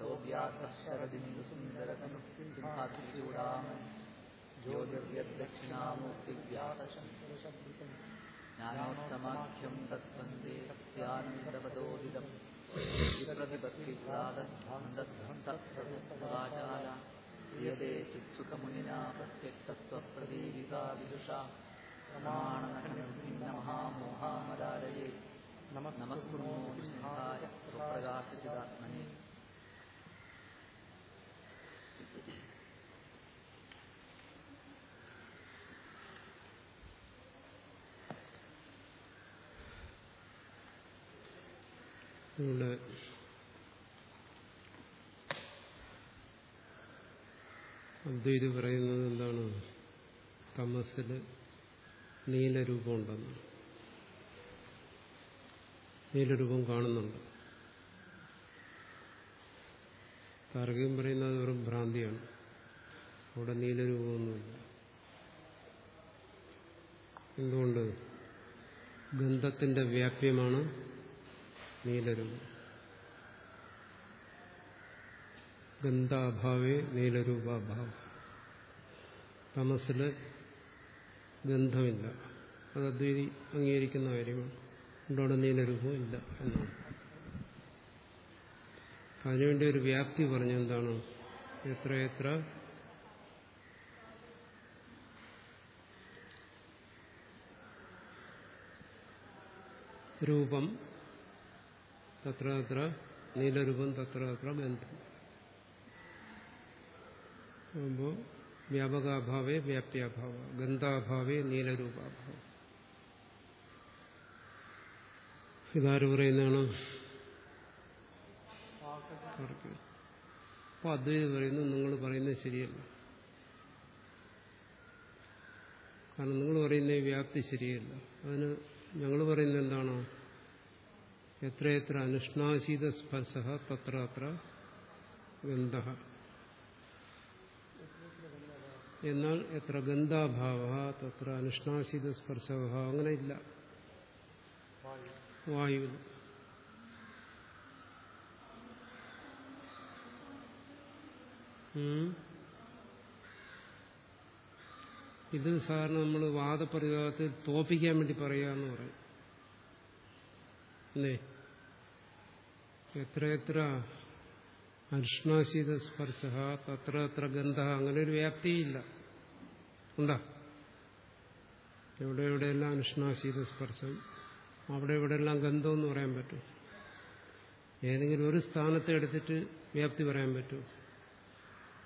शोभ्यातशरदिन्दुसुन्दरतनुसिंहातिचूडाम ज्योतिर्यद्दक्षिणामूर्तिव्यासशङ्करशब्दिकम् ज्ञानोत्तमाख्यं तत्वन्दे तस्यानन्दपदोदिदम् प्रतिपत्तिप्रादध्वन्दध्वन्तप्रभुवाचारा क्रियते चित्सुखमुनिना प्रत्यक्तत्वप्रदीपिका विदुषा प्रमाणनखनिर्भिन्नमहामोहामदारये नमस्कुर्मो विष्णुताय सुप्रकाशचिदात्मने ഇവിടെ അദ്വൈതി പറയുന്നത് എന്താണ്? തമസിൽ നീലരൂപമുണ്ടെന്ന്. നീലരൂപം കാണുന്നുണ്ട്. താർക്കികം പറയുന്നത് വെറും ഭ്രാന്തിയാണ്. അവിടെ നീലരൂപമൊന്നുമില്ല. എന്തുകൊണ്ട്? ഗന്ധത്തിന്റെ വ്യാപ്യമാണ് നീലരൂപം ഗന്ധാഭാവേ നീലരൂപാഭാവം തമസിൽ ഗന്ധമില്ല. അത് അദ്വൈതി അംഗീകരിക്കുന്ന കാര്യമാണ്. അതുകൊണ്ട് നീലരൂപം ഇല്ല എന്നാണ്. അതിനുവേണ്ടി ഒരു വ്യാപ്തി പറഞ്ഞു എന്താണ്? എത്ര എത്ര? രൂപം തത്ര തത്ര നീലരൂപം തത്ര തത്ര ബന്ധം ആകുമ്പോൾ വ്യാപകാഭാവേ വ്യാപ്യാഭാവ ഗന്ധാഭാവേ നീലരൂപാഭാവം ഇതാര് പറയുന്നതാണ്। അപ്പൊ അദ്വൈത് പറയുന്നു നിങ്ങൾ പറയുന്നത് ശരിയല്ല. കാരണം നിങ്ങൾ പറയുന്ന വ്യാപ്തി ശരിയല്ല. അതിന് ഞങ്ങൾ പറയുന്നത് എന്താണോ? എത്രയെത്ര അനുഷ്ണാശീത സ്പർശ തത്ര അത്ര ഗന്ധ എന്നാൽ എത്ര ഗന്ധാഭാവ തത്ര അനുഷ്ണാശീത സ്പർശഭാവ അങ്ങനെ ഇല്ല. വായു. ഇത് സാധാരണ നമ്മൾ വാദപ്രയോഗത്തിൽ തോപ്പിക്കാൻ വേണ്ടി പറയാന്ന് പറയും. അല്ലേ എത്ര എത്ര അനുഷ്ണാശീത സ്പർശ തത്ര എത്ര ഗന്ധ അങ്ങനെ ഒരു വ്യാപ്തിയില്ല. ഉണ്ടാ? എവിടെ എവിടെയെല്ലാം അനുഷ്ണാശീത സ്പർശം അവിടെ എവിടെയെല്ലാം ഗന്ധം എന്ന് പറയാൻ പറ്റും? ഏതെങ്കിലും ഒരു സ്ഥാനത്തെ എടുത്തിട്ട് വ്യാപ്തി പറയാൻ പറ്റും.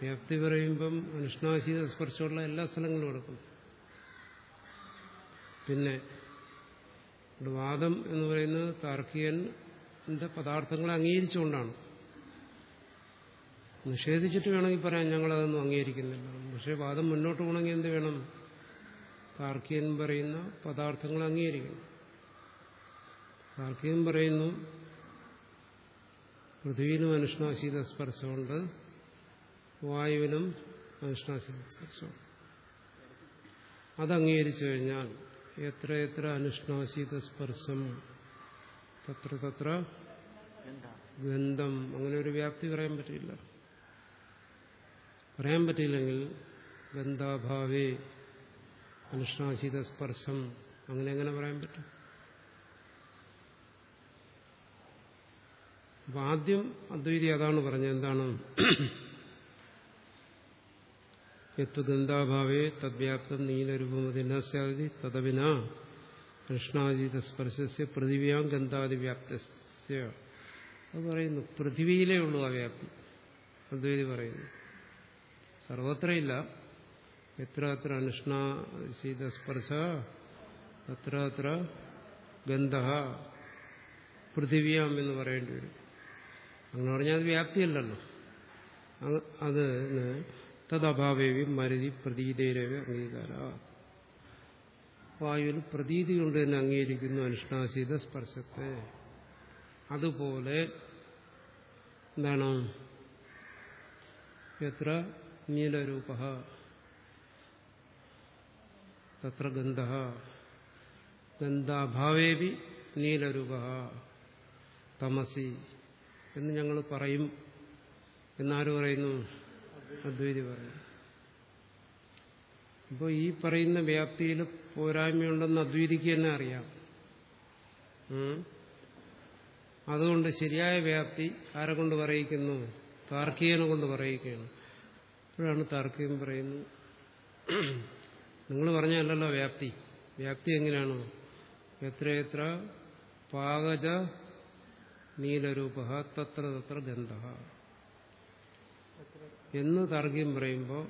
വ്യാപ്തി പറയുമ്പം അനുഷ്ണാശീത സ്പർശമുള്ള എല്ലാ സ്ഥലങ്ങളും എടുക്കും. പിന്നെ വാദം എന്ന് പറയുന്നത് താർക്കികന്റെ പദാർത്ഥങ്ങളെ അംഗീകരിച്ചുകൊണ്ടാണ്. നിഷേധിച്ചിട്ട് വേണമെങ്കിൽ പറയാം ഞങ്ങളതൊന്നും അംഗീകരിക്കുന്നില്ല. പക്ഷേ വാദം മുന്നോട്ട് പോകണമെങ്കിൽ എന്ത് വേണം? താർക്കികൻ പറയുന്ന പദാർത്ഥങ്ങൾ അംഗീകരിക്കണം. താർക്കികൻ പറയുന്നു പൃഥ്വിയിലും അനുഷ്ണാശീത സ്പർശമുണ്ട് വായുവിനും അനുഷ്ണാശീത സ്പർശമുണ്ട് അത് അംഗീകരിച്ചു കഴിഞ്ഞാൽ എത്ര എത്ര സ്പർശം തത്ര തത്ര ഗന്ധം അങ്ങനെ ഒരു വ്യാപ്തി പറയാൻ പറ്റില്ല പറയാൻ പറ്റില്ലെങ്കിൽ ഗന്ധാഭാവേ അനുഷ്ണാസീത സ്പർശം അങ്ങനെ എങ്ങനെ പറയാൻ പറ്റും. അപ്പൊ ആദ്യം അദ്വൈതി അതാണ് പറഞ്ഞത് എന്താണ്? യത്തു ഗന്ധാഭാവേ തദ്വ്യാപ്തം നീലരൂപമതിന സ്യാതി തദവിന കൃഷ്ണാതീത സ്പർശസ്യ പൃഥിവ്യാം ഗന്ധാതി വ്യാപ്തസ്യ അത് പറയുന്നു. പൃഥിവിയിലേ ഉള്ളൂ ആ വ്യാപ്തി. അദ്വൈതി പറയുന്നു. സർവത്രയില്ല. എത്ര അത്ര അനുഷ്ണാശീത സ്പർശ അത്ര അത്ര ഗന്ധ പൃഥിവ്യാം എന്ന് പറയേണ്ടി വരും. അങ്ങനെ പറഞ്ഞാൽ അത് വ്യാപ്തിയല്ലല്ലോ. അത് തദഭാവേവി മരുതി പ്രതീതേരവ അംഗീകാര. വായുവിൽ പ്രതീതി കൊണ്ട് തന്നെ അംഗീകരിക്കുന്നു അനുഷ്ഠാസീത സ്പർശത്തെ. അതുപോലെ എന്താണ്? എത്ര നീലരൂപ? തത്ര ഗന്ധ. ഗന്ധാഭാവേവി നീലരൂപ. തമസി എന്ന് ഞങ്ങൾ പറയും. എന്നാര് പറയുന്നു? അദ്വൈതി പറഞ്ഞു അപ്പോൾ ഈ പറയുന്ന വ്യാപ്തിയിൽ പോരായ്മയുണ്ടെന്ന് അദ്വൈതിക്ക് തന്നെ അറിയാം. അതുകൊണ്ട് ശരിയായ വ്യാപ്തി ആരെ കൊണ്ട് പറയിക്കുന്നു? താർക്കികനെ കൊണ്ട് പറയിക്കുകയാണ്. അപ്പോഴാണ് താർക്കികൻ പറയുന്നത് നിങ്ങൾ പറഞ്ഞല്ലോ വ്യാപ്തി. വ്യാപ്തി എങ്ങനെയാണ്? എത്ര എത്ര പാകജ നീലരൂപ തത്ര തത്ര ഗന്ധ എന്ന് താർക്കികം പറയുമ്പോൾ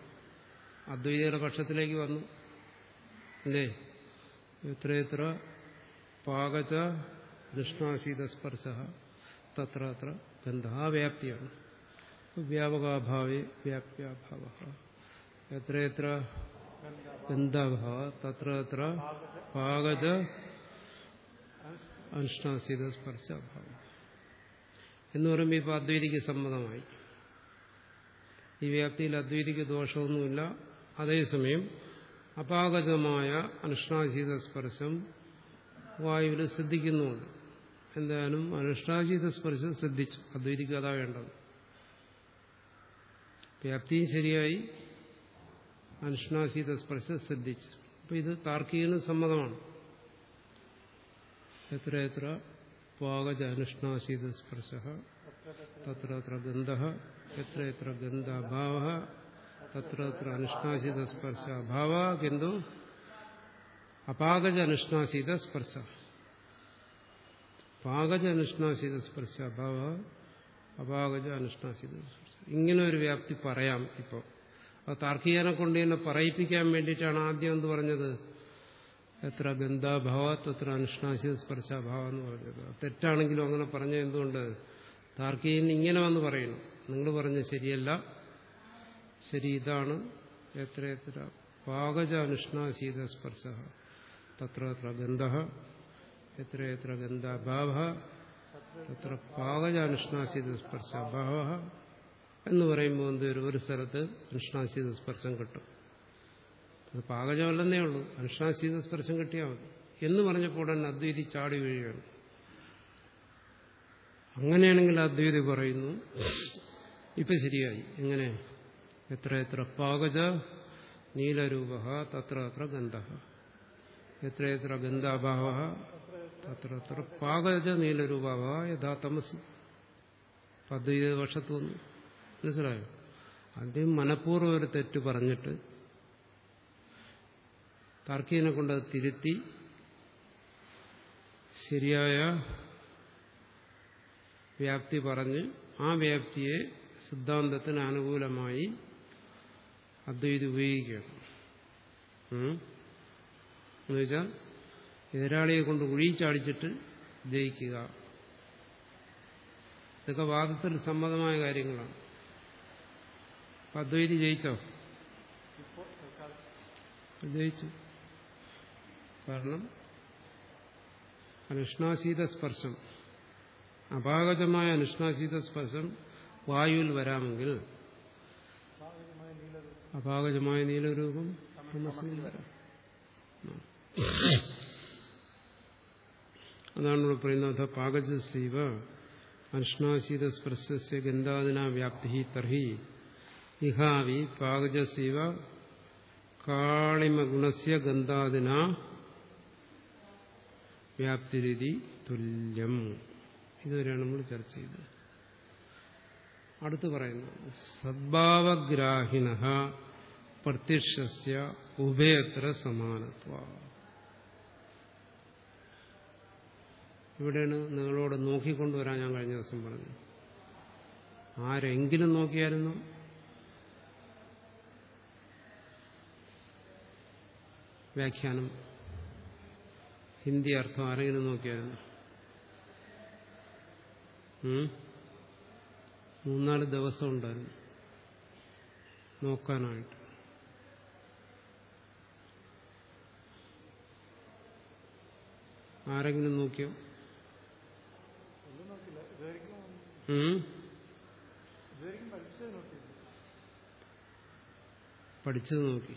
അദ്വൈതയുടെ പക്ഷത്തിലേക്ക് വന്നു. അല്ലേ? എത്രയെത്ര പാകച ദൃഷ്ണാശീത സ്പർശ. തത്ര അത്ര ഗന്ധ ആ വ്യാപ്തിയാണ് വ്യാപകാഭാവേ വ്യാപ്യാഭാവ. എത്രയെത്ര ബന്ധാഭാവ തത്ര അത്ര പാകച അനുഷ്ഠാസീത സ്പർശ സ്പർശാഭാവം എന്ന് പറയുമ്പോൾ ഇപ്പോൾ അദ്വൈതിക്ക് സമ്മതമായി. ഈ വ്യാപ്തിയിൽ അദ്വൈതിക്ക് ദോഷമൊന്നുമില്ല. അതേസമയം അപാകതമായ അനുഷ്ണാശീത സ്പർശം വായുവിൽ ശ്രദ്ധിക്കുന്നുണ്ട്. എന്തായാലും അനുഷ്ണാശീത സ്പർശം ശ്രദ്ധിച്ചു. അദ്വൈതിക്ക് അതാ വേണ്ടത്. വ്യാപ്തിയും ശരിയായി. അനുഷ്ണാശീത സ്പർശം ശ്രദ്ധിച്ചു. അപ്പം ഇത് താർക്കികന് സമ്മതമാണ്. എത്ര എത്ര പാകജ അനുഷ്ണാശീത സ്പർശ തത്ര എത്ര ഗന്ധാഭാവ തത്ര തത്ര സ്പർശ അഭാവ കിന്തു അപാകജ അനുഷ്ണാശീത സ്പർശ പാകജ അനുഷ്ണാശീത സ്പർശ അഭാവ അപാകജ അനുഷ്ണാശീത സ്പർശ ഇങ്ങനെ ഒരു വ്യാപ്തി പറയാം ഇപ്പോൾ അത് താർക്കികനെ കൊണ്ട് തന്നെ പറയിപ്പിക്കാൻ വേണ്ടിയിട്ടാണ് ആദ്യം എന്ന് പറഞ്ഞത്? എത്ര ഗന്ധാഭാവ തത്ര അനുഷ്ണാശീത സ്പർശാഭാവം എന്ന് പറഞ്ഞത്. തെറ്റാണെങ്കിലും അങ്ങനെ പറഞ്ഞ എന്തുകൊണ്ട്? താർക്കികൻ ഇങ്ങനെ വന്ന് പറയുന്നു. നിങ്ങൾ പറഞ്ഞ ശരിയല്ല. ശരി ഇതാണ്. എത്ര എത്ര. പാകജാനുഷ്ണാശീത സ്പർശ. തത്ര എത്ര ഗന്ധ. എത്ര എത്ര ഗന്ധാഭാവ തത്ര പാകജാനുഷ്ണാശീത സ്പർശ അഭാവ എന്ന് പറയുമ്പോൾ എന്ത് വരും? ഒരു സ്ഥലത്ത് അനുഷ്ണാശീത സ്പർശം കിട്ടും. അത് പാകജമല്ലെന്നേ ഉള്ളൂ. അനുഷ്ണാശീത സ്പർശം കിട്ടിയാൽ മതി. എന്ന് പറഞ്ഞപ്പോൾ തന്നെ അദ്വൈതി ചാടി വീഴുകയാണ്. അങ്ങനെയാണെങ്കിൽ അദ്വൈതി പറയുന്നു ഇപ്പൊ ശരിയായി. എങ്ങനെ? എത്ര എത്ര പാകജ നീലരൂപ തത്ര അത്ര ഗന്ധ എത്ര എത്ര ഗന്ധാഭാവ തത്ര അത്ര പാകജ നീലരൂപാവ യഥാ തമസി. അദ്വൈത മനസ്സിലായോ? അദ്ദേഹം മനഃപൂർവം ഒരു തെറ്റ് പറഞ്ഞിട്ട് താർക്കീനെ കൊണ്ട് തിരുത്തി ശരിയായ വ്യാപ്തി പറഞ്ഞ് ആ വ്യാപ്തിയെ സിദ്ധാന്തത്തിന് അനുകൂലമായി അദ്വൈതി ഉപയോഗിക്കുകയാണ്. എന്നുവെച്ചാൽ എതിരാളിയെ കൊണ്ട് ഒഴിച്ചാടിച്ചിട്ട് ജയിക്കുക. ഇതൊക്കെ വാദത്തിൽ സമ്മതമായ കാര്യങ്ങളാണ്. അദ്വൈതി ജയിച്ചോ? ജയിച്ചു. കാരണം അനുഷ്ണാശീത സ്പർശം. അപാകജമായ അനുഷ്ണാശീത സ്പർശം വായുവിൽ വരാമെങ്കിൽ അപാകജമായ നീലരൂപം മനസ്സിൽ വരാം. അതാണ് ഇവിടെ പറയുന്നത്. പാകജസീവ അനുഷ്ണാശീത സ്പർശസ്യ ഗന്ധാദിന വ്യാപ്തി തർഹി ഇഹാവി പാകജസീവ കാളിമഗുണസ്യ ഗന്ധാദിന വ്യാപ്തിരീതി തുല്യം. ഇതുവരെയാണ് നമ്മൾ ചർച്ച ചെയ്തത്. അടുത്ത് പറയുന്നത് സദ്ഭാവഗ്രാഹിണ പ്രത്യക്ഷസ്യ ഉഭയത്ര സമാനത്വ. ഇവിടെയാണ് നിങ്ങളോട് നോക്കിക്കൊണ്ടുവരാൻ ഞാൻ കഴിഞ്ഞ ദിവസം പറഞ്ഞു. ആരെങ്കിലും നോക്കിയായിരുന്നു? വ്യാഖ്യാനം. ഹിന്ദി അർത്ഥം ആരെങ്കിലും നോക്കിയായിരുന്നു? മൂന്നാൽ ദിവസം ഉണ്ടായിരുന്നു. നോക്കാനായിട്ട്. ആരെങ്കിലും നോക്കിയോ? പഠിച്ചത് നോക്കി.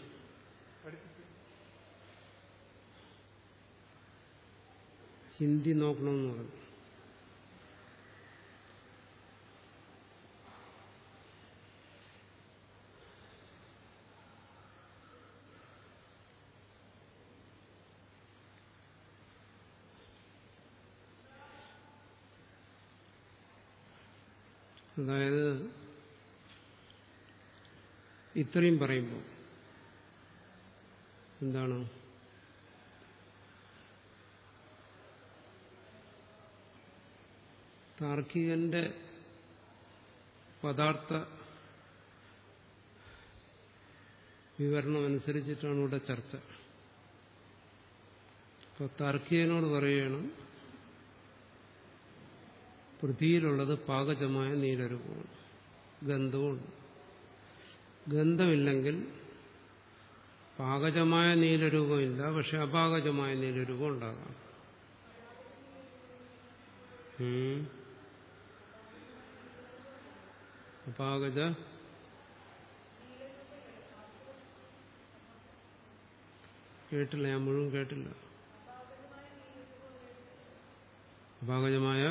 ഹിന്ദി നോക്കണമെന്ന് പറഞ്ഞു. അതായത് ഇത്രയും പറയുമ്പോൾ എന്താണ്? താർക്കികന്റെ പദാർത്ഥ വിവരണം അനുസരിച്ചിട്ടാണ് ഇവിടെ ചർച്ച. അപ്പോൾ താർക്കികനോട് പറയുകയാണ് പൃഥ്വിയിലുള്ളത് പാകജമായ നീലരൂപമാണ് ഗന്ധവുമുണ്ട് ഗന്ധമില്ലെങ്കിൽ പാകജമായ നീലരൂപമില്ല പക്ഷെ അപാകജമായ നീലരൂപം ഉണ്ടാകാം. അപാകജ കേട്ടില്ല. ഞാൻ മുഴുവൻ കേട്ടില്ല. അപാകജമായ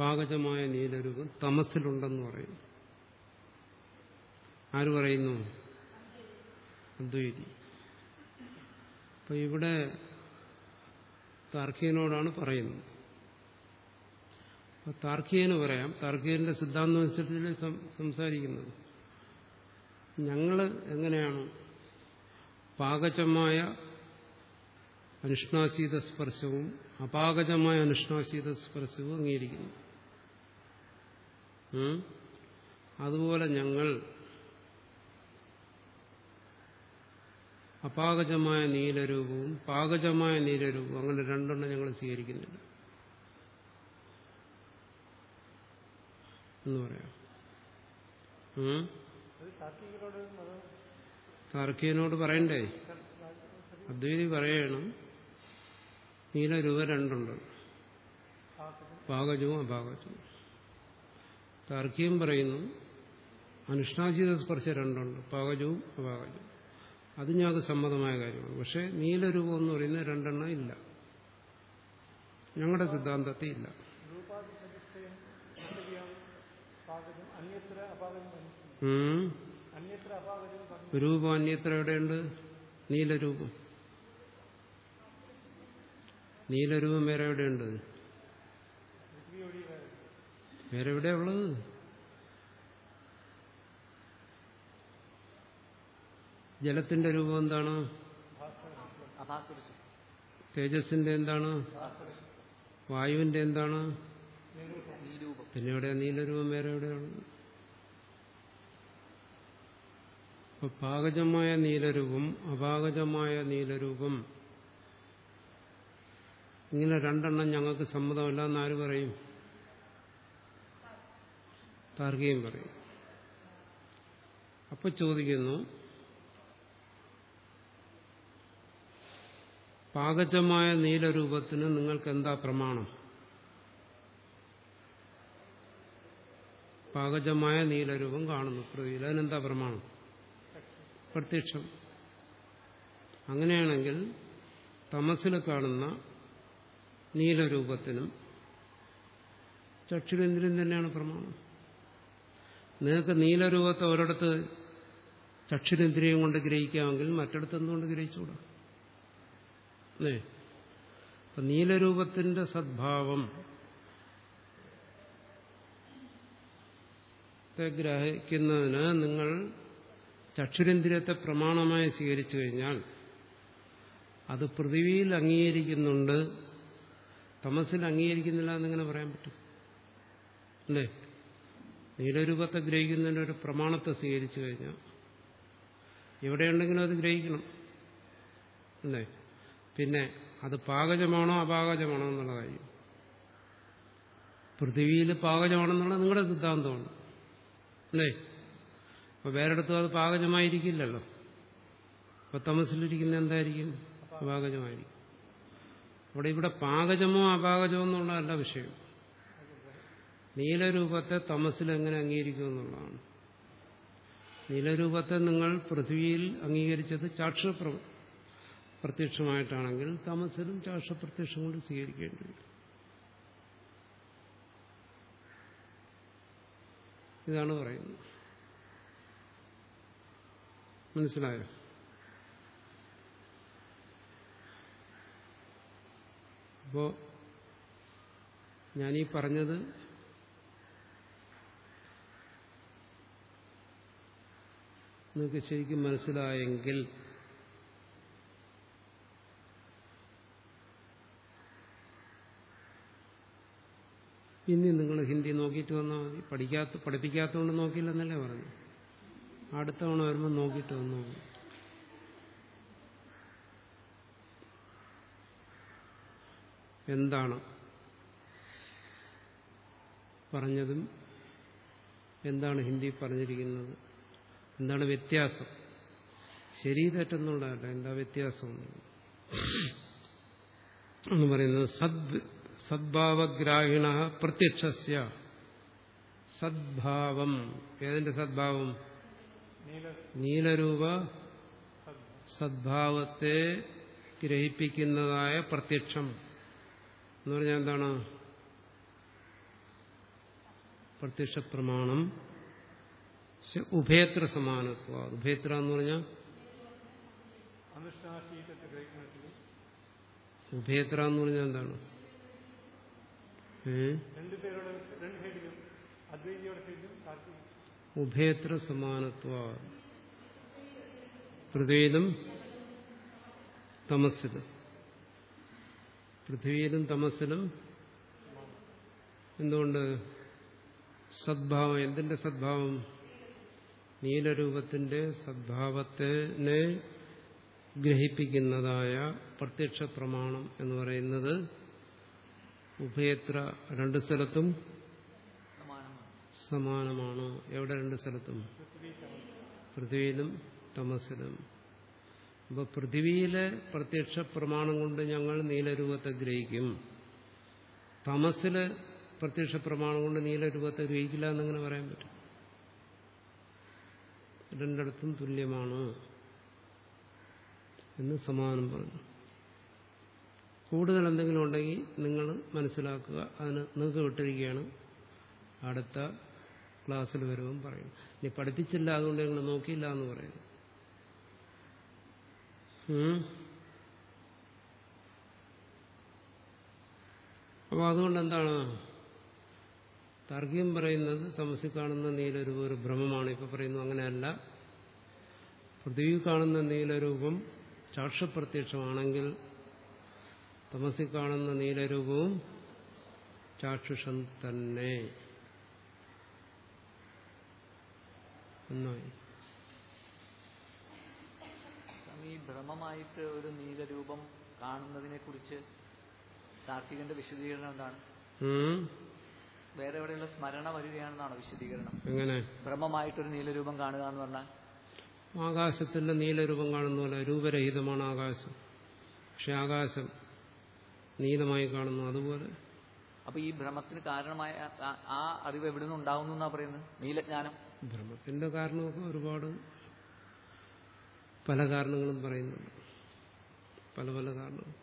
അപാകജമായ നീലരൂപം തമസിലുണ്ടെന്ന് പറയും. ആര് പറയുന്നു? അദ്വൈതി. അപ്പൊ ഇവിടെ താർക്കികനോടാണ് പറയുന്നത്. അപ്പൊ താർക്കികന് പറയാം. താർക്കികന്റെ സിദ്ധാന്തം അനുസരിച്ച് സം- സംസാരിക്കുന്നത്. ഞങ്ങൾ എങ്ങനെയാണ് പാകജമായ അനുഷ്ണാശീത സ്പർശവും അപാകജമായ അനുഷ്ണാശീത സ്പർശവും അംഗീകരിക്കുന്നു? അതുപോലെ ഞങ്ങൾ അപാകജമായ നീലരൂപവും പാകജമായ നീലരൂപവും അങ്ങനെ രണ്ടെണ്ണം ഞങ്ങൾ സ്വീകരിക്കുന്നില്ല. എന്ന് പറയാം. താർക്കികനോട് പറയണ്ടേ? അദ്വൈതി പറയണം നീലരൂപ രണ്ടുണ്ട്. പാകജവും അപാകജവും. താർക്കികം പറയുന്നു അനുഷ്ഠാചിത സ്പർശ രണ്ടുണ്ട് പാകജവും അപാകജവും. അത് ഞങ്ങൾക്ക് സമ്മതമായ കാര്യമാണ്. പക്ഷേ നീലരൂപം എന്ന് പറയുന്ന രണ്ടെണ്ണം ഇല്ല. ഞങ്ങളുടെ സിദ്ധാന്തത്തിൽ ഇല്ല. രൂപം അന്യത്ര എവിടെയുണ്ട് നീലരൂപം. നീലരൂപം വേറെ എവിടെയുണ്ട്? വേറെ എവിടെയാ ഉള്ളത്? ജലത്തിന്റെ രൂപം എന്താണ്? തേജസിന്റെ എന്താണ്? വായുവിന്റെ എന്താണ്? പിന്നെ എവിടെയാ നീലരൂപം? വേറെ എവിടെയാണ് ഇപ്പൊ പാകജമായ നീലരൂപം അപാകജമായ നീലരൂപം. ഇങ്ങനെ രണ്ടെണ്ണം ഞങ്ങൾക്ക് സമ്മതമല്ല എന്ന് പറയും? താർക്കികം പറയും. അപ്പൊ ചോദിക്കുന്നു പാകജമായ നീലരൂപത്തിന് നിങ്ങൾക്ക് എന്താ പ്രമാണം? പാകജമായ നീലരൂപം കാണുന്നു. പൃഥ്വിയിൽ അതിനെന്താ പ്രമാണം? പ്രത്യക്ഷം. അങ്ങനെയാണെങ്കിൽ തമസിൽ കാണുന്ന നീലരൂപത്തിനും ചക്ഷുരേന്ദ്രിയം തന്നെയാണ് പ്രമാണം. നിങ്ങൾക്ക് നീലരൂപത്തെ ഒരിടത്ത് ചക്ഷുരേന്ദ്രിയം കൊണ്ട് ഗ്രഹിക്കാമെങ്കിൽ മറ്റിടത്ത് എന്തുകൊണ്ട് ഗ്രഹിച്ചുകൂടാ? അല്ലേ? അപ്പൊ നീലരൂപത്തിന്റെ സദ്ഭാവം ഗ്രഹിക്കുന്നതിന് നിങ്ങൾ ചക്ഷുരേന്ദ്രിയത്തെ പ്രമാണമായി സ്വീകരിച്ചു കഴിഞ്ഞാൽ അത് പൃഥിവിയിൽ അംഗീകരിക്കുന്നുണ്ട് തമസിൽ അംഗീകരിക്കുന്നില്ല എന്നിങ്ങനെ പറയാൻ പറ്റും. അല്ലേ? നീലരൂപത്തെ ഗ്രഹിക്കുന്നതിന് ഒരു പ്രമാണത്തെ സ്വീകരിച്ചു കഴിഞ്ഞാൽ എവിടെയുണ്ടെങ്കിലും അത് ഗ്രഹിക്കണം. അല്ലേ? പിന്നെ അത് പാകജമാണോ അപാകജമാണോ എന്നുള്ള കാര്യം. പൃഥിവിയിൽ പാകജമാണെന്നുള്ള നിങ്ങളുടെ സിദ്ധാന്തമാണ്. അല്ലേ? അപ്പൊ വേറെടുത്തും അത് പാകജമായിരിക്കില്ലല്ലോ. അപ്പൊ തമസിലിരിക്കുന്ന എന്തായിരിക്കും? അപാകജമായിരിക്കും. അവിടെ ഇവിടെ പാകജമോ അപാകജമോ എന്നുള്ളതല്ല വിഷയം. നീലരൂപത്തെ തമസിൽ എങ്ങനെ അംഗീകരിക്കും എന്നുള്ളതാണ്. നീലരൂപത്തെ നിങ്ങൾ പൃഥ്വിയിൽ അംഗീകരിച്ചത് ചാക്ഷ പ്ര- പ്രത്യക്ഷമായിട്ടാണെങ്കിൽ തമസിലും ചാക്ഷ പ്രത്യക്ഷം കൊണ്ട് സ്വീകരിക്കേണ്ടി വരും ഇതാണ് പറയുന്നത്. മനസ്സിലായോ? അപ്പോ ഞാനീ പറഞ്ഞത് നിങ്ങൾക്ക് ശരിക്കും മനസ്സിലായെങ്കിൽ ഇനി നിങ്ങൾ ഹിന്ദി നോക്കിയിട്ട് വന്നാൽ മതി. പഠിക്കാത്ത പഠിപ്പിക്കാത്തതുകൊണ്ട് നോക്കിയില്ലെന്നല്ലേ പറഞ്ഞു അടുത്ത തവണ വരുമ്പോൾ നോക്കിയിട്ട് വന്നാൽ മതി. എന്താണ് പറഞ്ഞതും എന്താണ് ഹിന്ദി പറഞ്ഞിരിക്കുന്നത്? എന്താണ് വ്യത്യാസം? ശരി തെറ്റെന്നുള്ളതല്ല എന്താ വ്യത്യാസം? എന്ന് പറയുന്നത് സദ് സദ്ഭാവഗ്രാഹിണ പ്രത്യക്ഷസ്യ. സദ്ഭാവം. ഏതിന്റെ സദ്ഭാവം? നീല നീലരൂപ സദ്ഭാവത്തെ ഗ്രഹിപ്പിക്കുന്നതായ പ്രത്യക്ഷം. എന്ന് പറഞ്ഞാൽ എന്താണ്? പ്രത്യക്ഷ പ്രമാണം ഉഭയത്ര സമാനത്വ. ഉഭയത്ര എന്ന് പറഞ്ഞാൽ ഉഭയത്ര എന്ന് പറഞ്ഞാൽ എന്താണ്? ഉഭയത്ര സമാനത്വ. പൃഥ്വിയിലും തമസ്സിലും പൃഥ്വിയിലും തമസ്സിലും എന്തുകൊണ്ട്? സദ്ഭാവം. എന്തിന്റെ സദ്ഭാവം? നീലരൂപത്തിന്റെ സദ്ഭാവത്തിനെ ഗ്രഹിപ്പിക്കുന്നതായ പ്രത്യക്ഷ പ്രമാണം എന്ന് പറയുന്നത് ഉഭയത്ര രണ്ട് സ്ഥലത്തും സമാനമാണ്. എവിടെ രണ്ട് സ്ഥലത്തും? പൃഥ്വിയിലും തമസിലും. അപ്പൊ പൃഥ്വിയിലെ പ്രത്യക്ഷ പ്രമാണം കൊണ്ട് ഞങ്ങൾ നീലരൂപത്തെ ഗ്രഹിക്കും. തമസിൽ പ്രത്യക്ഷ പ്രമാണം കൊണ്ട് നീലരൂപത്തെ ഗ്രഹിക്കില്ല എന്നങ്ങനെ പറയാൻ പറ്റും? രണ്ടിടത്തും തുല്യമാണ് എന്ന് സമാനം പറഞ്ഞു. കൂടുതൽ എന്തെങ്കിലും ഉണ്ടെങ്കിൽ നിങ്ങൾ മനസ്സിലാക്കുക. അതിന് നിങ്ങൾക്ക് വിട്ടിരിക്കുകയാണ്. അടുത്ത ക്ലാസ്സിൽ വരുമ്പം പറയും ഇനി പഠിപ്പിച്ചില്ല അതുകൊണ്ട് നിങ്ങൾ നോക്കിയില്ല എന്ന് പറയും. അപ്പോൾ അതുകൊണ്ട് എന്താണ്? താർക്കികം പറയുന്നത് തമസിൽ കാണുന്ന നീലരൂപം ഒരു ഭ്രമമാണ് ഇപ്പൊ പറയുന്നു അങ്ങനെയല്ല. പൃഥ്വി കാണുന്ന നീലരൂപം ചാക്ഷപ്രത്യക്ഷമാണെങ്കിൽ തമസിൽ കാണുന്ന നീലരൂപവും ചാക്ഷുഷം തന്നെ. ഈ ഭ്രമമായിട്ട് ഒരു നീലരൂപം കാണുന്നതിനെ കുറിച്ച് താർക്കികന്റെ വിശദീകരണം എന്താണ്? വേറെ എവിടെയുള്ള സ്മരണ വരികയാണെന്നാണോ വിശദീകരണം? എങ്ങനെ? ഭ്രമമായിട്ടൊരു നീലരൂപം കാണുക എന്ന് പറഞ്ഞാൽ? ആകാശത്തിന്റെ നീലരൂപം കാണുന്ന പോലെ രൂപരഹിതമാണ് ആകാശം. പക്ഷെ ആകാശം നീലമായി കാണുന്നു അതുപോലെ. അപ്പൊ ഈ ഭ്രമത്തിന് കാരണമായ ആ- ആ അറിവ് എവിടെ നിന്ന് ഉണ്ടാവുന്നു എന്നാ പറയുന്നത്? നീലജ്ഞാനം. ഭ്രമത്തിന്റെ കാരണമൊക്കെ ഒരുപാട് പല കാരണങ്ങളും പറയുന്നുണ്ട്. പല പല കാരണങ്ങൾ.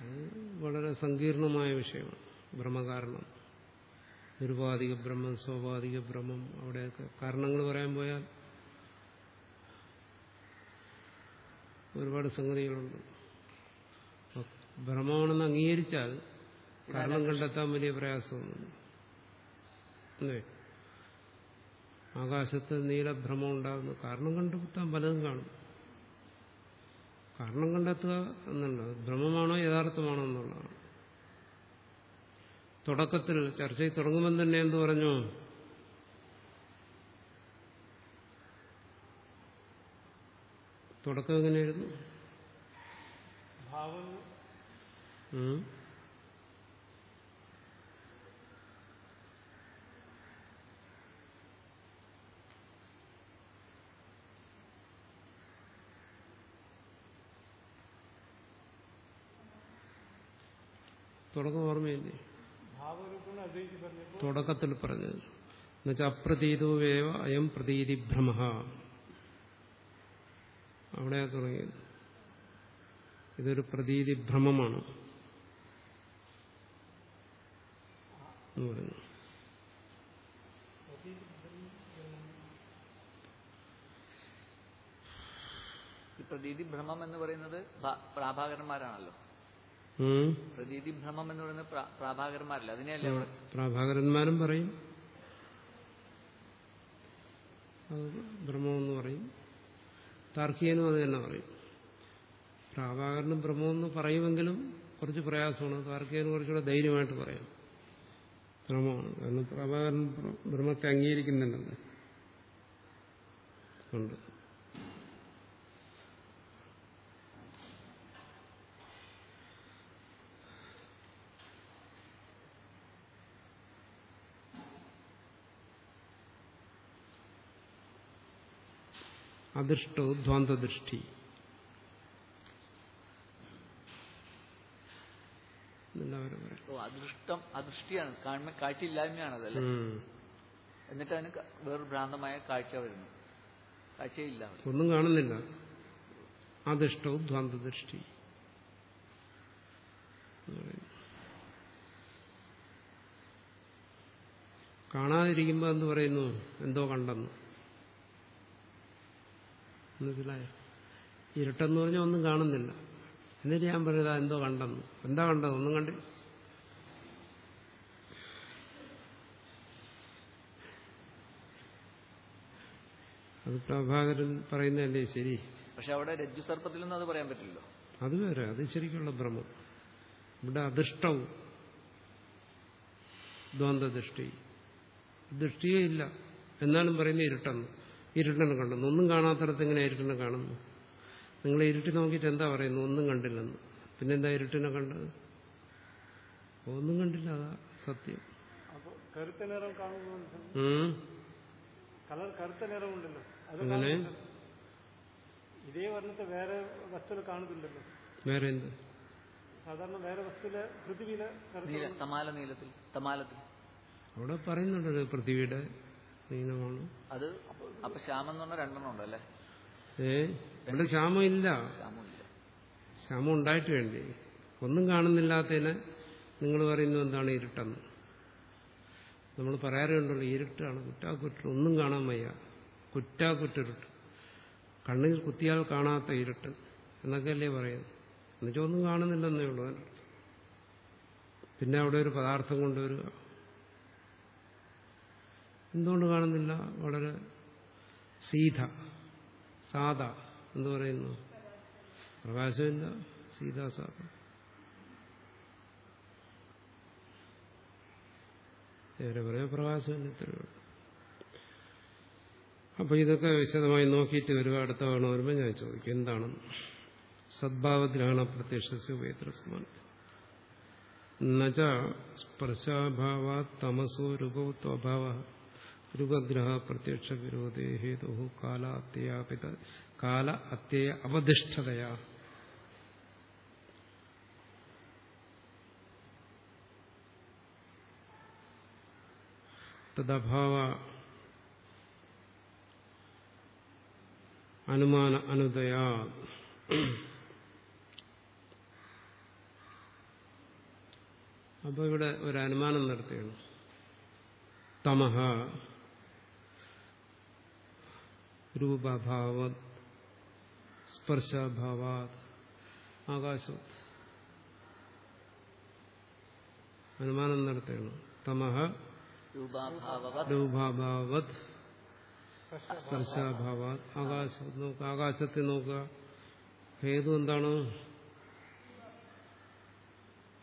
അത് വളരെ സങ്കീർണമായ വിഷയമാണ്. ഭ്രമകാരണം നിരുപാധിക ബ്രഹ്മം സ്വാഭാവിക ബ്രഹ്മം അവിടെയൊക്കെ കാരണങ്ങൾ പറയാൻ പോയാൽ ഒരുപാട് സംഗതികളുണ്ട്. ഭ്രമമാണെന്ന് അംഗീകരിച്ചാൽ കാരണം കണ്ടെത്താൻ വലിയ പ്രയാസമൊന്നുമില്ല. അല്ലേ? ആകാശത്ത് നീലഭ്രമം ഉണ്ടാകുന്നു കാരണം കണ്ടെത്താൻ പലതും കാണും. കാരണം കണ്ടെത്തുക എന്നുള്ളത് ഭ്രമമാണോ യഥാർത്ഥമാണോ എന്നുള്ളതാണ്. തുടക്കത്തിൽ ചർച്ചയിൽ തുടങ്ങുമ്പോൾ തന്നെ എന്തു പറഞ്ഞു? തുടക്കം എങ്ങനെയായിരുന്നു? ഭാവം. തുടക്കം ഓർമ്മയില്ലേ? തുടക്കത്തിൽ പറഞ്ഞത്. എന്നുവെച്ചാൽ അപ്രതീതോവേവ അയം പ്രതീതി ഭ്രമ. അവിടെ തുടങ്ങിയത്. ഇതൊരു പ്രതീതി ഭ്രമമാണ്. പ്രതീതി ഭ്രമം എന്ന് പറയുന്നത് പ്രാഭാകരന്മാരാണല്ലോ. പ്രതീതി ഭ്രമം എന്ന് പറയുന്നത് പ്രാ- പ്രാഭാകരന്മാരല്ല? അതിനെയല്ലേ അവിടെ? പ്രാഭാകരന്മാരും പറയും. അത് പറയും. താർക്കികനും അത് തന്നെ പറയും. പ്രാഭാകരനും ബ്രഹ്മമെന്ന് പറയുമെങ്കിലും കുറച്ച് പ്രയാസമാണ്. താർക്കികന് കുറച്ചുകൂടെ ധൈര്യമായിട്ട് പറയാം. ബ്രഹ്മമാണ്. കാരണം പ്രാഭാകരൻ ബ്ര- ബ്രഹ്മത്തെ അംഗീകരിക്കുന്നുണ്ടല്ലോ. ഉണ്ട് അദൃഷ്ടോ ധ്വാന്തദൃഷ്ടി അദൃഷ്ടം അദൃഷ്ടിയാണ്. കാഴ്മ കാഴ്ചയില്ലായ്മയാണ് അതല്ലേ. എന്നിട്ട് അതിന് വേറൊരു ഭ്രാന്തമായ കാഴ്ച വരുന്നു. കാഴ്ചയില്ല ഒന്നും കാണുന്നില്ല. അദൃഷ്ടവും ധ്വാന്തദൃഷ്ടി എന്ന് പറയുന്നു. കാണാതിരിക്കുമ്പോൾ എന്ത് പറയുന്നു? എന്തോ കണ്ടെന്നു. മനസ്സിലായോ? ഇരുട്ടെന്ന് പറഞ്ഞാൽ ഒന്നും കാണുന്നില്ല. എന്നിട്ട് ഞാൻ പറയുന്നത് എന്തോ കണ്ടെന്ന്. എന്താ കണ്ടത്? ഒന്നും കണ്ടി അത് പ്രഭാകരൻ പറയുന്നതല്ലേ ശരി? പക്ഷെ അവിടെ രജ്ജു സർപ്പത്തിലൊന്നും അത് പറയാൻ പറ്റില്ലല്ലോ. അത് വേറെ അത് ശരിക്കുള്ള ഭ്രമം. ഇവിടെ അദൃഷ്ടവും ദ്വന്ദ്വദൃഷ്ടി ദൃഷ്ടിയേ ഇല്ല. എന്നാലും പറയുന്ന ഇരുട്ടെന്ന്. ഇരുട്ടനെ കണ്ടെന്ന് ഒന്നും കാണാത്തടത്ത് എങ്ങനെ ഇരുട്ടിനെ കാണുന്നു? നിങ്ങൾ ഇരുട്ടി നോക്കിയിട്ട് എന്താ പറയുന്നു? ഒന്നും കണ്ടില്ലെന്ന്. പിന്നെന്താ ഇരുട്ടിനെ കണ്ടത്? ഒന്നും കണ്ടില്ല അതാ സത്യം. അപ്പോൾ കറുത്ത നിറം കാണുമ്പോൾ ഉം. കളർ കറുത്ത നിറമുണ്ടല്ലോ. അത് അങ്ങനെ. ഇതേ വർണത്തെ വേറെ വസ്തുവിൽ കാണുന്നില്ലല്ലോ വേറെ എന്ത്? സാധാരണ വേറെ വസ്തുവിലെ പൃഥ്വിയിലെ തമാല നീലത്തിൽ തമാലത്തിൽ. അവിടെ പറയുന്നുണ്ടല്ലോ പൃഥ്വിയുടെ നീനമാണ് അത് അപ്പൊ ശ്യാമം എന്ന് പറഞ്ഞാൽ രണ്ടെണ്ണം ഉണ്ടല്ലേ ഏ ഇവിടെ ക്ഷാമം ഇല്ല ശ്യാമം ക്ഷാമം ഉണ്ടായിട്ട് വേണ്ടി? ഒന്നും കാണുന്നില്ലാത്തതിനെ നിങ്ങൾ പറയുന്നത് എന്താണ് ഇരുട്ടെന്ന്? നമ്മൾ പറയാറുണ്ടല്ലോ ഇരുട്ടാണ് കുറ്റാക്കുറ്റ ഒന്നും കാണാൻ വയ്യ. കുറ്റാക്കുറ്റിരുട്ട്. കണ്ണിൽ കുത്തിയാൽ കാണാത്ത ഇരുട്ട്. എന്നൊക്കെയല്ലേ പറയുന്നത്. എന്നുവെച്ചാൽ ഒന്നും കാണുന്നില്ലെന്നേ ഉള്ളൂ അതിനർത്ഥം. പിന്നെ അവിടെ ഒരു പദാർത്ഥം കൊണ്ടുവരിക. എന്തുകൊണ്ട് കാണുന്നില്ല? വളരെ സീത സാദ എന്ന് പറയുന്നു. പ്രകാശമില്ല സീതാസാദ ഇവരെ പറയാ പ്രകാശമില്ല ഇത്രയുള്ളു അപ്പൊ ഇതൊക്കെ വിശദമായി നോക്കിയിട്ട് വരിക അടുത്ത തവണ വരുമ്പോൾ ഞാൻ ചോദിക്കും എന്താണ്? സദ്ഭാവഗ്രഹണ പ്രത്യക്ഷ ഉപേത്രസ്മാൻ. നച്ച സ്പർശാഭാവ തമസോ രൂപത്വഭാവ രൂപഗ്രഹ പ്രത്യക്ഷ വിരോധേ ഹേതു കാല അത്യയാപിത കാല അത്യയ അവധിഷ്ഠതയാ തദ്ഭാവ അനുമാന അനുദയാ. അപ്പോൾ ഇവിടെ ഒരു അനുമാനം നടത്തുകയാണ്. തമഹ രൂപഭാവ സ്പർശഭാവ ആകാശവത്. അനുമാനം നടത്തുകയാണ് തമഹ രൂപാഭാവ രൂപാഭാവത് സ്പർശാഭാവ ആകാശം നോക്കുക ആകാശത്തെ നോക്കുക. ഹേതു എന്താണ്?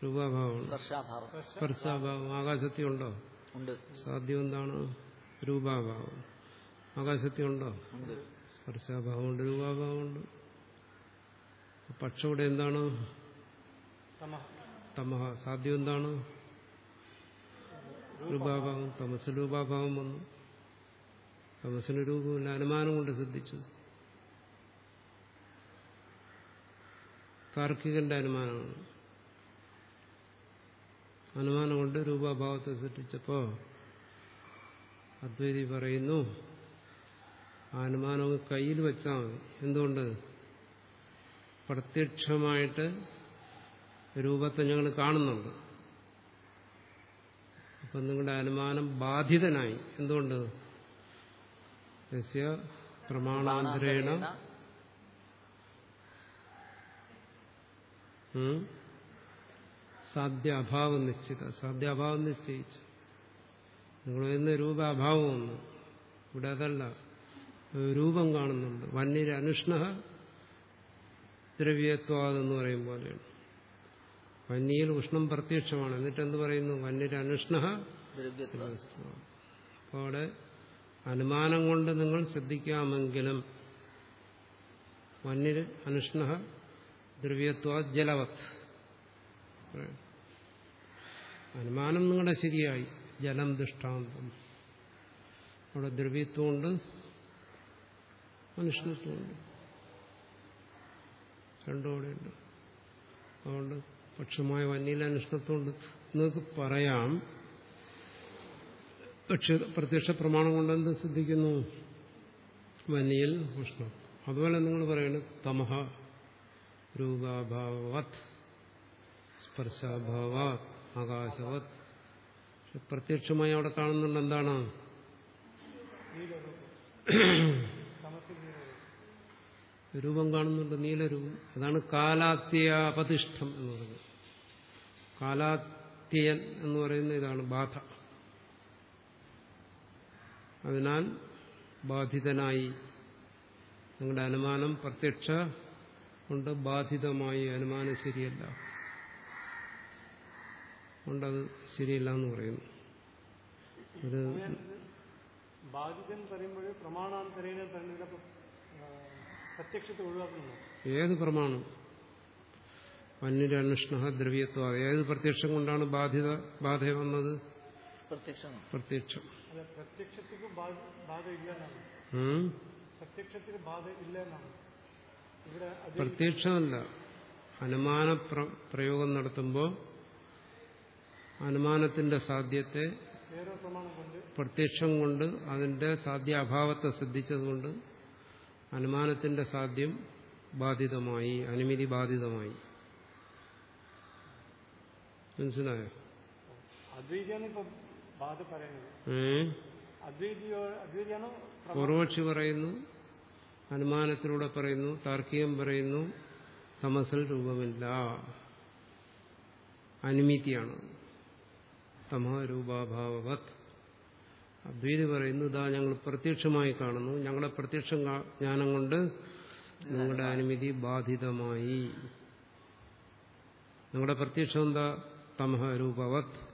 രൂപാഭാവം സ്പർശാഭാവം. ഉണ്ടോ? ഉണ്ട്. സാധ്യം എന്താണ്? രൂപാഭാവം. ആകാശത്തിൽ ഉണ്ടോ. സ്പർശാഭാവമുണ്ട് രൂപാഭാവമുണ്ട്. പക്ഷം ഇവിടെ എന്താണ്? തമഹ. സാധ്യം എന്താണ്? രൂപാഭാവം. തമസ് രൂപാഭാവം വന്നു. തമസിന് രൂപമില്ല. അനുമാനം കൊണ്ട് സിദ്ധിച്ചു താർക്കികന്റെ അനുമാനമാണ്. അനുമാനം കൊണ്ട് രൂപാഭാവത്തെ സൃഷ്ടിച്ചപ്പോ അദ്വൈതി പറയുന്നു ആ അനുമാനം കയ്യിൽ വെച്ചാൽ മതി. എന്തുകൊണ്ട്? പ്രത്യക്ഷമായിട്ട് രൂപത്തെ ഞങ്ങൾ കാണുന്നുണ്ട്. അപ്പം നിങ്ങളുടെ അനുമാനം ബാധിതനായി. എന്തുകൊണ്ട്? പ്രമാണാന്തരേണ. സാധ്യ അഭാവം നിശ്ചിത. സാധ്യ അഭാവം നിശ്ചയിച്ചു. നിങ്ങൾ വരുന്ന രൂപ അഭാവം ഇവിടെ അതല്ല. രൂപം കാണുന്നുണ്ട്. വന്യര അനുഷ്ണ ദ്രവ്യത്വാതെന്ന് പറയും പോലെയാണ്. വന്യയിൽ ഉഷ്ണം പ്രത്യക്ഷമാണ്. എന്നിട്ട് എന്ത് പറയുന്നു? വന്യര അനുഷ്ണ ദ്രവ്യത്വം അപ്പോൾ അവിടെ അനുമാനം കൊണ്ട് നിങ്ങൾ ശ്രദ്ധിക്കാമെങ്കിലും വന്യര് അനുഷ്ണ ദ്രവ്യത്വ ജലവത്. അനുമാനം നിങ്ങളുടെ ശരിയായി. ജലം ദൃഷ്ടാന്തം. അവിടെ ദ്രവ്യത്വമുണ്ട് മനുഷ്യത്വമുണ്ട് രണ്ടും അവിടെയുണ്ട്. അതുകൊണ്ട് പക്ഷമായ വന്യയിലെ അനുഷ്ണത്വമുണ്ട് നിങ്ങൾക്ക് പറയാം. പക്ഷെ പ്രത്യക്ഷ പ്രമാണം കൊണ്ട് എന്ത് സിദ്ധിക്കുന്നു? വന്യയിൽ ഉഷ്ണം. അതുപോലെ നിങ്ങൾ പറയുന്നത് തമഹ രൂപാഭാവത് സ്പർശാഭാവ ആകാശവത്. പ്രത്യക്ഷമായി അവിടെ കാണുന്നുണ്ട് എന്താണ്? രൂപം കാണുന്നുണ്ട് നീലരൂപം. അതാണ് കാലാത്യാപതിഷ്ഠം എന്ന് പറയുന്നത്. കാലാത്യൻ എന്ന് പറയുന്ന ഇതാണ് ബാധ. അതിനാൽ ബാധിതനായി. നിങ്ങളുടെ അനുമാനം പ്രത്യക്ഷ കൊണ്ട് ബാധിതമായി. അനുമാനം ശരിയല്ല. കൊണ്ടത് ശരിയല്ല എന്ന് പറയുന്നു. ഒരു ബാധിതൻ പറയുമ്പോൾ പ്രമാണാന്തരേനെ പറയുന്നത് അപ്പൊ, ആ, പ്രത്യക്ഷത്തെ ഒഴിവാക്കുന്നു ഏത് പ്രമാണം? അന്യര അനുഷ്ണ ദ്രവ്യത്വ. ഏത് പ്രത്യക്ഷം കൊണ്ടാണ് ബാധ്യത ബാധ വന്നത്? പ്രത്യക്ഷം. പ്രത്യക്ഷമല്ല. അനുമാന പ്രയോഗം നടത്തുമ്പോൾ അനുമാനത്തിന്റെ സാധ്യത്തെ പ്രത്യക്ഷം കൊണ്ട് അതിന്റെ സാധ്യാഭാവത്തെ ശ്രദ്ധിച്ചതുകൊണ്ട് അനുമാനത്തിന്റെ സാധ്യം ബാധിതമായി അനുമതി ബാധിതമായി. മനസ്സിലായോ? പൂർവക്ഷി പറയുന്നു അനുമാനത്തിലൂടെ പറയുന്നു താർക്കികം പറയുന്നു തമസൽ രൂപമില്ല. അനുമിതിയാണ്. തമ രൂപാഭാവവത്. അദ്വൈതി പറയുന്നു ഇതാ ഞങ്ങൾ പ്രത്യക്ഷമായി കാണുന്നു. ഞങ്ങളെ പ്രത്യക്ഷ ജ്ഞാനം കൊണ്ട് നിങ്ങളുടെ അനുമതി ബാധിതമായി. നിങ്ങളുടെ പ്രത്യക്ഷം എന്താ? തമഹ രൂപവത്.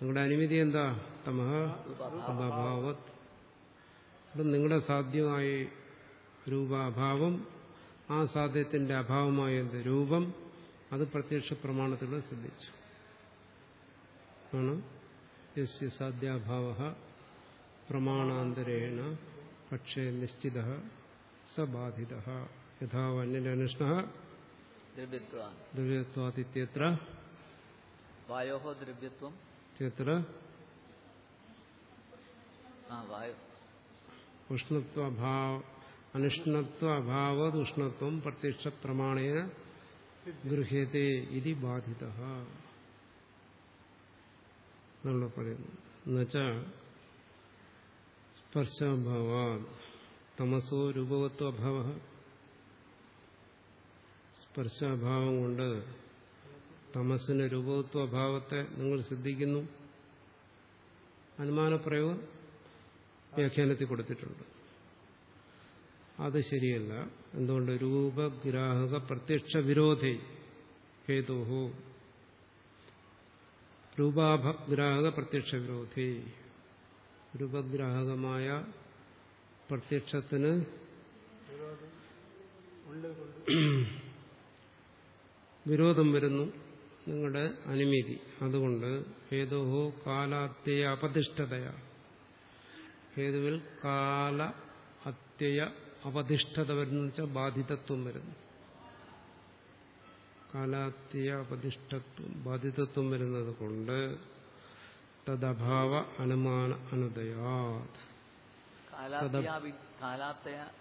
നിങ്ങളുടെ അനുമതി എന്താ? തമഹ അഭാവത് അത് നിങ്ങളുടെ സാധ്യമായ രൂപാഭാവം ആ സാധ്യത്തിന്റെ അഭാവമായ രൂപം. അത് പ്രത്യക്ഷ പ്രമാണത്തിലൂടെ ശ്രദ്ധിച്ചു ആണ്? യസ്യ സാധ്യാഭാവ പ്രമാണാന്തരേണ പക്ഷേ നിശ്ചിത സബാധിത യഥാ വന്യനുഷ്ണ ദ്രവ്യത്വം ദ്രവ്യത്വാദിത്യത്ര വായോ ദ്രവ്യത്വം ഇത്യത്ര ആ വായു ഉഷ്ണത്വഭാവ അനുഷ്ണത്വ അഭാവത് ഉഷ്ണത്വം പ്രത്യക്ഷ പ്രമാണേന ഗൃഹ്യത്തെ ഇതി ബാധിത നമ്മൾ പറയുന്നു. എന്നുവെച്ചാ സ്പർശാഭാവ തമസോ രൂപവത്വ അഭാവ. സ്പർശാഭാവം കൊണ്ട് തമസിന് രൂപവത്വ അഭാവത്തെ നിങ്ങൾ ശ്രദ്ധിക്കുന്നു. അനുമാനപ്രയോഗം വ്യാഖ്യാനത്തിൽ കൊടുത്തിട്ടുണ്ട്. അത് ശരിയല്ല. എന്തുകൊണ്ട്? രൂപഗ്രാഹക പ്രത്യക്ഷ വിരോധി ഹേതുഹു. രൂപാഭഗ്രാഹക പ്രത്യക്ഷ വിരോധി രൂപഗ്രാഹകമായ പ്രത്യക്ഷത്തിന് വിരോധം വരുന്നു നിങ്ങളുടെ അനുമതി. അതുകൊണ്ട് ഹേതുഹോ കാലാത്യയ അപതിഷ്ഠതയ. ഹേതുവിൽ കാല അത്യയ അപതിഷ്ഠത വരുന്നു വെച്ചാൽ ബാധിതത്വം വരുന്നു. കാലാത്യാപതിഷ്ഠത്വം ബാധിതത്വം വരുന്നത് കൊണ്ട് തദഭാവ അനുമാന അനുദയാ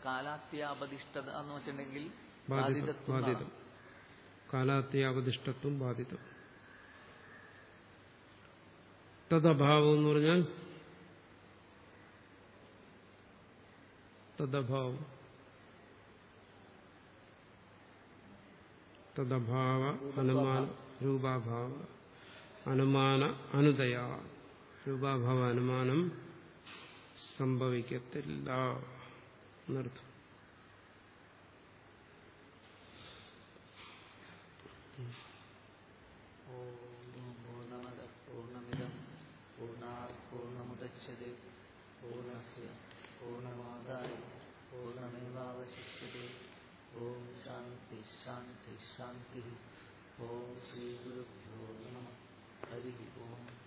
കാലാത്യാപതിഷ്ഠത എന്ന് വെച്ചിട്ടുണ്ടെങ്കിൽ ബാധിതം കാലാത്യാപതിഷ്ഠത്വം ബാധിതം. തദഭാവം എന്ന് പറഞ്ഞാൽ തദഭാവം. തദഭാവ അനുമാന രൂപാഭാവ. അനുമാന അനുദയ. രൂപാഭാവ അനുമാനം സംഭവിക്കത്തില്ല എന്നർത്ഥം. പൂർണമത പൂർണമിതം ओम शांति शांति शांति। ओम श्री गुरुभ्यो नम। हरि ओम।